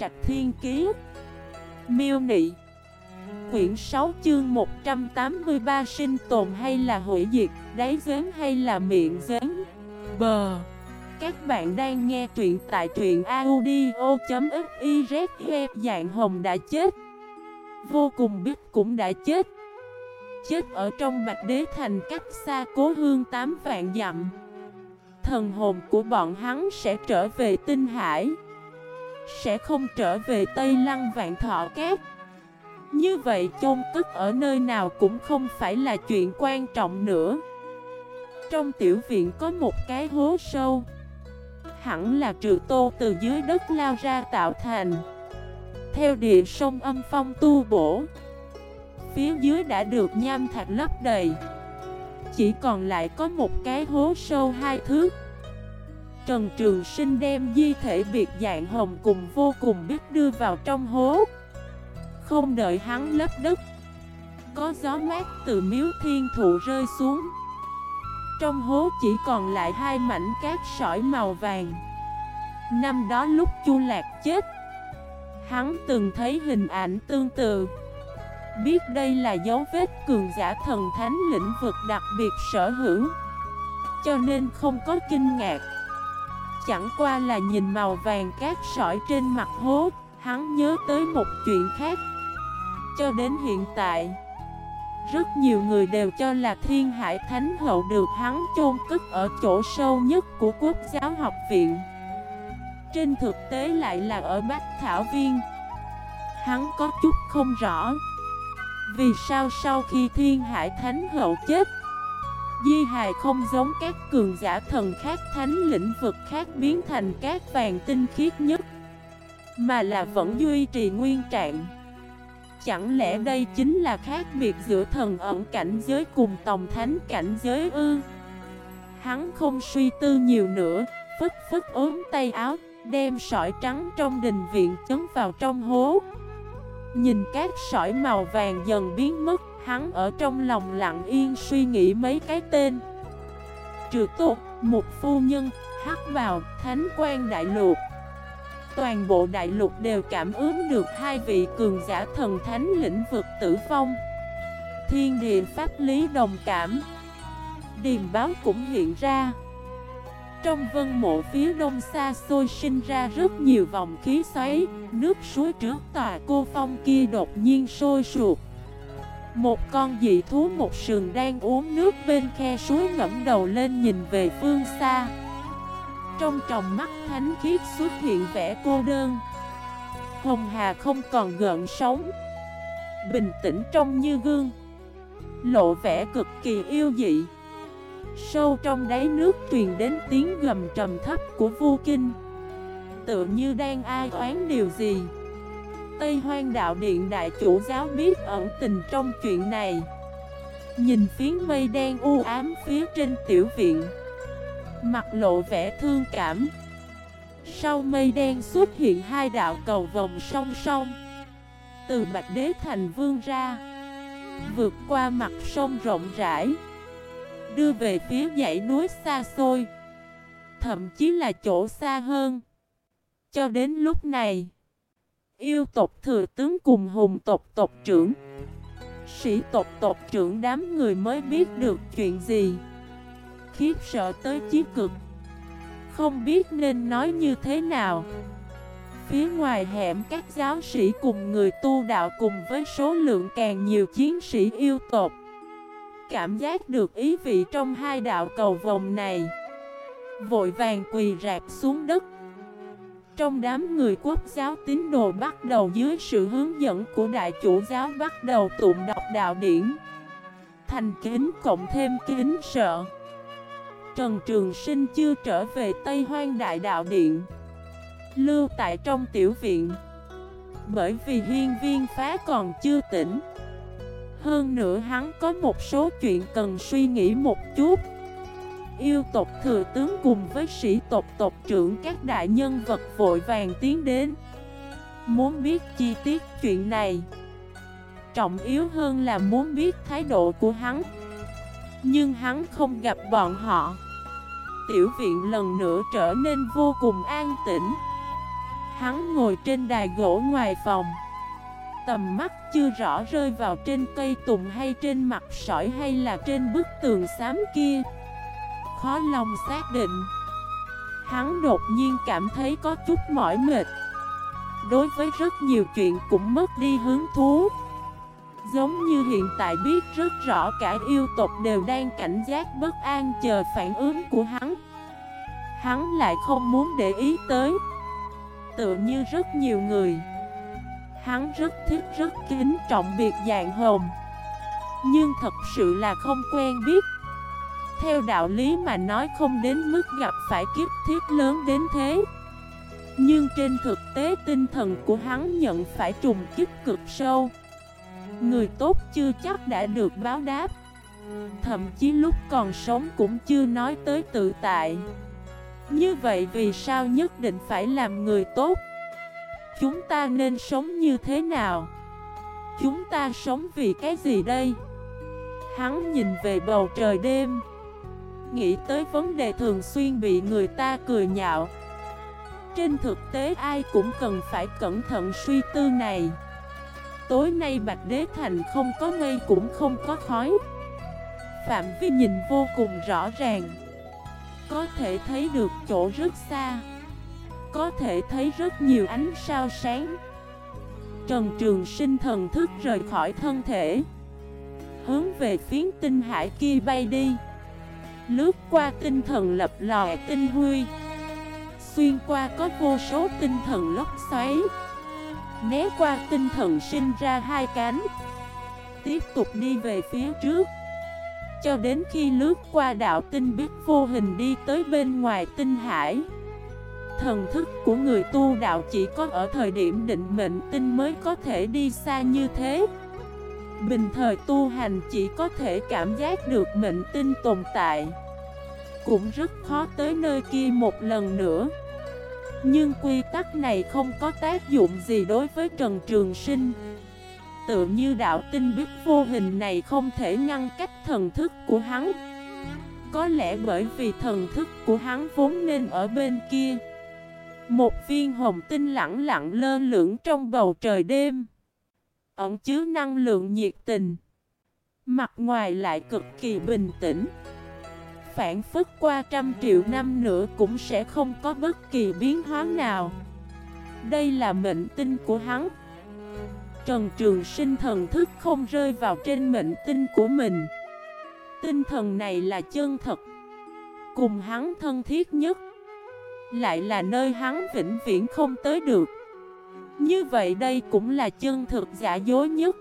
Trạch Thiên Kiế Miêu Nị. Quyển 6 chương 183 sinh tồn hay là hủy diệt, đáy giếng hay là miệng giếng? Bờ Các bạn đang nghe truyện tại truyện audio.xyz Dạng Hồng đã chết. Vô cùng biết cũng đã chết. Chết ở trong Bạch Đế Thành cách xa cố hương 8 vạn dặm. Thần hồn của bọn hắn sẽ trở về tinh hải. Sẽ không trở về Tây Lăng Vạn Thọ Cát Như vậy chôn cất ở nơi nào cũng không phải là chuyện quan trọng nữa. Trong tiểu viện có một cái hố sâu. Hẳn là trừ tô từ dưới đất lao ra tạo thành. Theo địa sông âm phong tu bổ, Phía dưới đã được nham thạch lấp đầy. Chỉ còn lại có một cái hố sâu hai thước. Trần Trường Sinh đem di thể biệt dạng hồng cùng vô cùng biết đưa vào trong hố. Không đợi hắn lấp đất, Có gió mát từ miếu thiên thụ rơi xuống. Trong hố chỉ còn lại hai mảnh cát sỏi màu vàng. Năm đó lúc Chu Lạc chết, Hắn từng thấy hình ảnh tương tự. Biết đây là dấu vết cường giả thần thánh lĩnh vực đặc biệt sở hữu, Cho nên không có kinh ngạc. Chẳng qua là nhìn màu vàng cát sỏi trên mặt hố, Hắn nhớ tới một chuyện khác. Cho đến hiện tại, Rất nhiều người đều cho là Thiên Hải Thánh Hậu được hắn chôn cất ở chỗ sâu nhất của Quốc giáo học viện. Trên thực tế lại là ở Bách Thảo Viên. Hắn có chút không rõ Vì sao sau khi Thiên Hải Thánh Hậu chết Di hài không giống các cường giả thần khác, thánh lĩnh vực khác biến thành các vàng tinh khiết nhất, Mà là vẫn duy trì nguyên trạng. Chẳng lẽ đây chính là khác biệt giữa thần ẩn cảnh giới cùng tòng thánh cảnh giới ư? Hắn không suy tư nhiều nữa Phức phức ốm tay áo, Đem sỏi trắng trong đình viện chấn vào trong hố. Nhìn các sỏi màu vàng dần biến mất Hắn ở trong lòng lặng yên suy nghĩ mấy cái tên. Trừ tục, một phu nhân, hắc vào, thánh quan đại lục. Toàn bộ đại lục đều cảm ứng được hai vị cường giả thần thánh lĩnh vực tử vong. Thiên địa pháp lý đồng cảm. Điềm báo cũng hiện ra. Trong vân mộ phía đông xa xôi sinh ra rất nhiều vòng khí xoáy Nước suối trước tòa cô phong kia đột nhiên sôi sụt một con dị thú một sườn đang uống nước bên khe suối ngẫm đầu lên nhìn về phương xa. Trong tròng mắt thánh khiết xuất hiện vẻ cô đơn. Hồng Hà không còn gợn sóng. Bình tĩnh trong như gương. Lộ vẻ cực kỳ yêu dị. Sâu trong đáy nước truyền đến tiếng gầm trầm thấp của vô kinh. Tựa như đang ai oán điều gì. Tây Hoang Đạo Điện Đại Chủ Giáo biết ẩn tình trong chuyện này. Nhìn phiến mây đen u ám phía trên tiểu viện, Mặt lộ vẻ thương cảm. Sau mây đen xuất hiện hai đạo cầu vòng song song, Từ Bạch Đế Thành Vương ra, Vượt qua mặt sông rộng rãi, Đưa về phía dãy núi xa xôi, Thậm chí là chỗ xa hơn. Cho đến lúc này Yêu tộc thừa tướng cùng hùng tộc tộc trưởng. Sĩ tộc tộc trưởng đám người mới biết được chuyện gì. Khiếp sợ tới chí cực. Không biết nên nói như thế nào. Phía ngoài hẻm các giáo sĩ cùng người tu đạo cùng với số lượng càng nhiều chiến sĩ yêu tộc. Cảm giác được ý vị trong hai đạo cầu vòng này. Vội vàng quỳ rạp xuống đất trong đám người quốc giáo tín đồ bắt đầu dưới sự hướng dẫn của đại chủ giáo bắt đầu tụng đọc đạo điển. Thành kính cộng thêm kính sợ. Trần Trường Sinh chưa trở về Tây Hoang Đại Đạo Điện. Lưu tại trong tiểu viện. Bởi vì hiên viên phá còn chưa tỉnh. Hơn nữa hắn có một số chuyện cần suy nghĩ một chút. Yêu tộc thừa tướng cùng với sĩ tộc tộc trưởng các đại nhân vật vội vàng tiến đến. Muốn biết chi tiết chuyện này? Trọng yếu hơn là muốn biết thái độ của hắn. Nhưng hắn không gặp bọn họ. Tiểu viện lần nữa trở nên vô cùng an tĩnh. Hắn ngồi trên đài gỗ ngoài phòng. Tầm mắt chưa rõ rơi vào trên cây tùng hay trên mặt sỏi hay là trên bức tường xám kia. Khó lòng xác định. Hắn đột nhiên cảm thấy có chút mỏi mệt. Đối với rất nhiều chuyện cũng mất đi hứng thú. Giống như hiện tại biết rất rõ cả yêu tộc đều đang cảnh giác bất an chờ phản ứng của hắn. Hắn lại không muốn để ý tới. Tựa như rất nhiều người. Hắn rất thích, rất kính trọng biệt dạng hồn. Nhưng thật sự là không quen biết. Theo đạo lý mà nói không đến mức gặp phải kiếp thiết lớn đến thế. Nhưng trên thực tế tinh thần của hắn nhận phải trùng kích cực sâu. Người tốt chưa chắc đã được báo đáp. Thậm chí lúc còn sống cũng chưa nói tới tự tại. Như vậy vì sao nhất định phải làm người tốt? Chúng ta nên sống như thế nào? Chúng ta sống vì cái gì đây? Hắn nhìn về bầu trời đêm. Nghĩ tới vấn đề thường xuyên bị người ta cười nhạo. Trên thực tế, ai cũng cần phải cẩn thận suy tư này. Tối nay Bạch Đế Thành không có mây cũng không có khói. Phạm vi nhìn vô cùng rõ ràng. Có thể thấy được chỗ rất xa. Có thể thấy rất nhiều ánh sao sáng. Trần Trường Sinh thần thức rời khỏi thân thể. Hướng về phiến tinh hải kia bay đi. Lướt qua tinh thần lập lòe tinh huy. Xuyên qua có vô số tinh thần lốc xoáy. Né qua tinh thần sinh ra hai cánh. Tiếp tục đi về phía trước. Cho đến khi lướt qua đạo tinh biết vô hình đi tới bên ngoài tinh hải. Thần thức của người tu đạo chỉ có ở thời điểm định mệnh tinh mới có thể đi xa như thế. Bình thời tu hành chỉ có thể cảm giác được mệnh tinh tồn tại. Cũng rất khó tới nơi kia một lần nữa. Nhưng quy tắc này không có tác dụng gì đối với Trần Trường Sinh. Tự như đạo tinh biết vô hình này không thể ngăn cách thần thức của hắn. Có lẽ bởi vì thần thức của hắn vốn nên ở bên kia. Một viên hồng tinh lặng lặng lơ lưỡng trong bầu trời đêm. Ẩn chứa năng lượng nhiệt tình. Mặt ngoài lại cực kỳ bình tĩnh. Phản phức qua trăm triệu năm nữa cũng sẽ không có bất kỳ biến hóa nào. Đây là mệnh tinh của hắn. Trần Trường Sinh thần thức không rơi vào trên mệnh tinh của mình. Tinh thần này là chân thật. Cùng hắn thân thiết nhất. Lại là nơi hắn vĩnh viễn không tới được. Như vậy đây cũng là chân thực giả dối nhất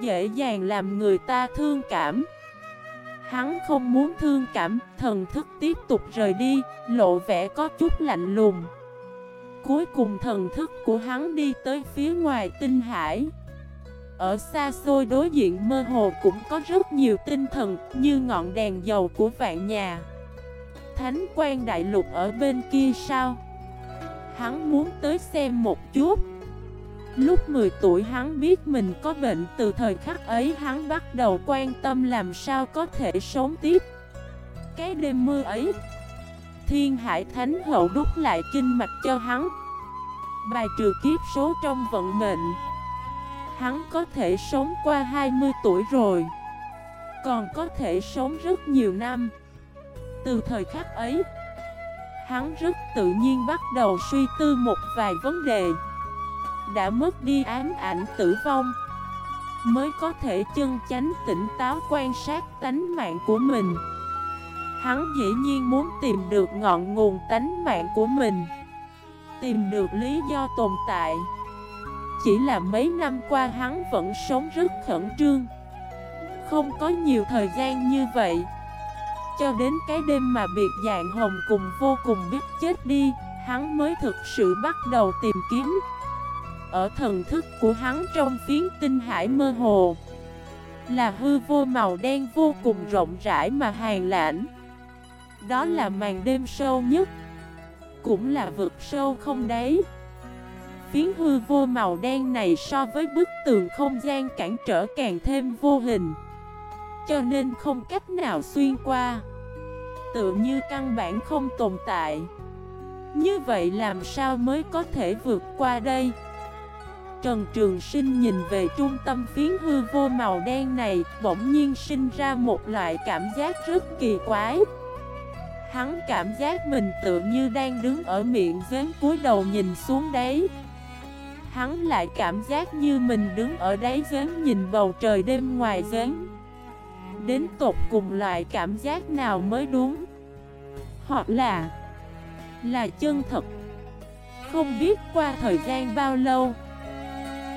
Dễ dàng làm người ta thương cảm Hắn không muốn thương cảm, thần thức tiếp tục rời đi, lộ vẻ có chút lạnh lùng. Cuối cùng thần thức của hắn đi tới phía ngoài tinh hải. Ở xa xôi đối diện mơ hồ cũng có rất nhiều tinh thần như ngọn đèn dầu của vạn nhà. Thánh quan đại lục ở bên kia sao? Hắn muốn tới xem một chút. Lúc 10 tuổi hắn biết mình có bệnh, từ thời khắc ấy hắn bắt đầu quan tâm làm sao có thể sống tiếp. Cái đêm mưa ấy, Thiên Hải Thánh Hậu đúc lại kinh mạch cho hắn. Bài trừ kiếp số trong vận mệnh. Hắn có thể sống qua 20 tuổi rồi, Còn có thể sống rất nhiều năm. Từ thời khắc ấy Hắn rất tự nhiên bắt đầu suy tư một vài vấn đề. Đã mất đi ám ảnh tử vong, Mới có thể chân chánh tỉnh táo quan sát tánh mạng của mình. Hắn dĩ nhiên muốn tìm được ngọn nguồn tánh mạng của mình, Tìm được lý do tồn tại. Chỉ là mấy năm qua hắn vẫn sống rất khẩn trương, Không có nhiều thời gian như vậy. Cho đến cái đêm mà biệt dạng hồng cùng vô cùng biết chết đi, Hắn mới thực sự bắt đầu tìm kiếm. Ở thần thức của hắn trong phiến tinh hải mơ hồ, Là hư vô màu đen vô cùng rộng rãi mà hàng lãnh. Đó là màn đêm sâu nhất, Cũng là vực sâu không đáy. Phiến hư vô màu đen này so với bức tường không gian cản trở càng thêm vô hình. Cho nên không cách nào xuyên qua Tự như căn bản không tồn tại Như vậy làm sao mới có thể vượt qua đây? Trần Trường Sinh nhìn về trung tâm phiến hư vô màu đen này, bỗng nhiên sinh ra một loại cảm giác rất kỳ quái. Hắn cảm giác mình tự như đang đứng ở miệng giếng cúi đầu nhìn xuống đấy. Hắn lại cảm giác như mình đứng ở đáy giếng nhìn bầu trời đêm ngoài giếng. Đến tột cùng loại cảm giác nào mới đúng? Hoặc là Là chân thật. Không biết qua thời gian bao lâu,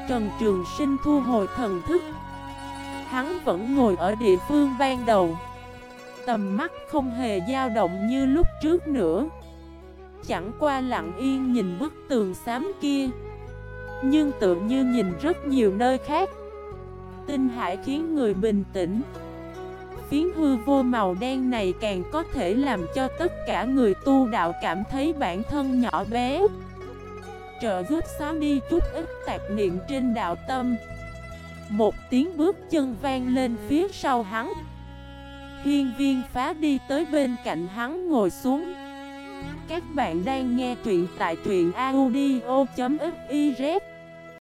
Trần Trường Sinh thu hồi thần thức. Hắn vẫn ngồi ở địa phương ban đầu. Tầm mắt không hề dao động như lúc trước nữa. Chẳng qua lặng yên nhìn bức tường xám kia. Nhưng tự như nhìn rất nhiều nơi khác. Tinh hải khiến người bình tĩnh. Phiến hư vô màu đen này càng có thể làm cho tất cả người tu đạo cảm thấy bản thân nhỏ bé. Trợ giúp xóa đi chút ít tạp niệm trên đạo tâm. Một tiếng bước chân vang lên phía sau hắn. Hiên viên phá đi tới bên cạnh hắn ngồi xuống. Các bạn đang nghe truyện tại truyện audio.fif